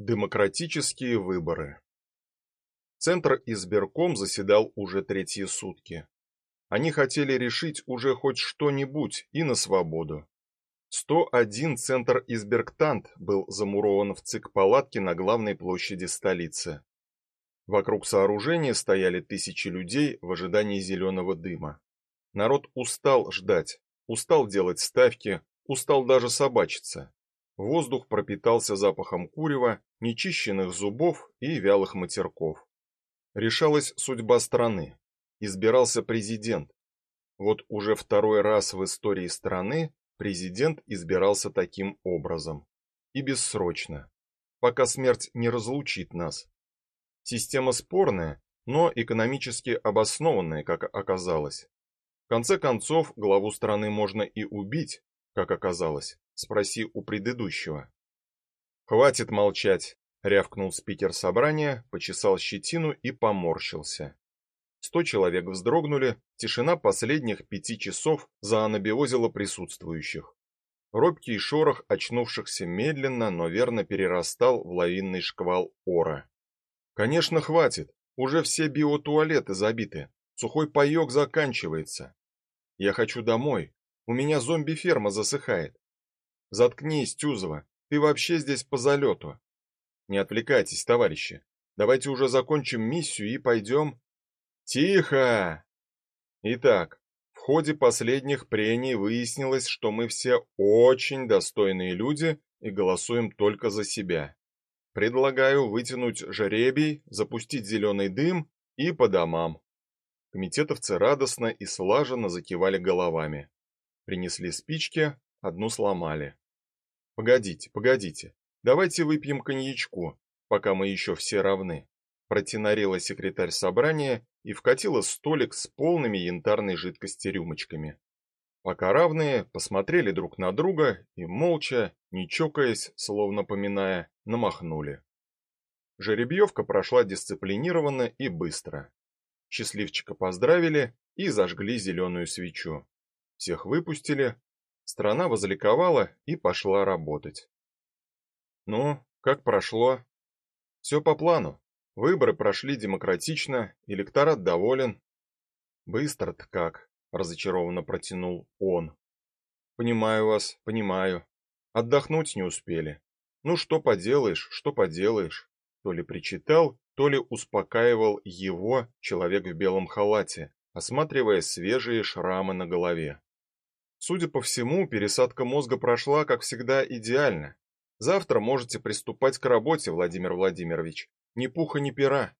Демократические выборы. Центр избирком заседал уже третьи сутки. Они хотели решить уже хоть что-нибудь и на свободу. 101 центр избирктант был замурован в ЦИК палатке на главной площади столицы. Вокруг сооружения стояли тысячи людей в ожидании зеленого дыма. Народ устал ждать, устал делать ставки, устал даже собачиться. Воздух пропитался запахом курева, нечищенных зубов и вялых матерков. Решалась судьба страны. Избирался президент. Вот уже второй раз в истории страны президент избирался таким образом. И бессрочно. Пока смерть не разлучит нас. Система спорная, но экономически обоснованная, как оказалось. В конце концов, главу страны можно и убить, как оказалось. Спроси у предыдущего. Хватит молчать, рявкнул спикер собрания, почесал щетину и поморщился. Сто человек вздрогнули, тишина последних пяти часов заанабиозила присутствующих. Робкий шорох очнувшихся медленно, но верно перерастал в лавинный шквал ора. Конечно, хватит. Уже все биотуалеты забиты. Сухой паёк заканчивается. Я хочу домой. У меня зомби-ферма засыхает. Заткнись, Тюзова. Ты вообще здесь по залету. Не отвлекайтесь, товарищи. Давайте уже закончим миссию и пойдем...» Тихо. Итак, в ходе последних прений выяснилось, что мы все очень достойные люди и голосуем только за себя. Предлагаю вытянуть жеребий, запустить зеленый дым и по домам. Комитетовцы радостно и слаженно закивали головами. Принесли спички, одну сломали. Погодите, погодите. Давайте выпьем коньячку, пока мы еще все равны. Протинарила секретарь собрания и вкатила столик с полными янтарной жидкости рюмочками. Пока равные посмотрели друг на друга и молча, не чокаясь, словно поминая, намахнули. Жеребьевка прошла дисциплинированно и быстро. Счастливчика поздравили и зажгли зеленую свечу. Всех выпустили, Страна возликовала и пошла работать. Ну, как прошло? Все по плану. Выборы прошли демократично, электорат доволен. Быстро-то как, разочарованно протянул он. Понимаю вас, понимаю. Отдохнуть не успели. Ну что поделаешь, что поделаешь. То ли причитал, то ли успокаивал его человек в белом халате, осматривая свежие шрамы на голове. Судя по всему, пересадка мозга прошла, как всегда, идеально. Завтра можете приступать к работе, Владимир Владимирович. Ни пуха, ни пера.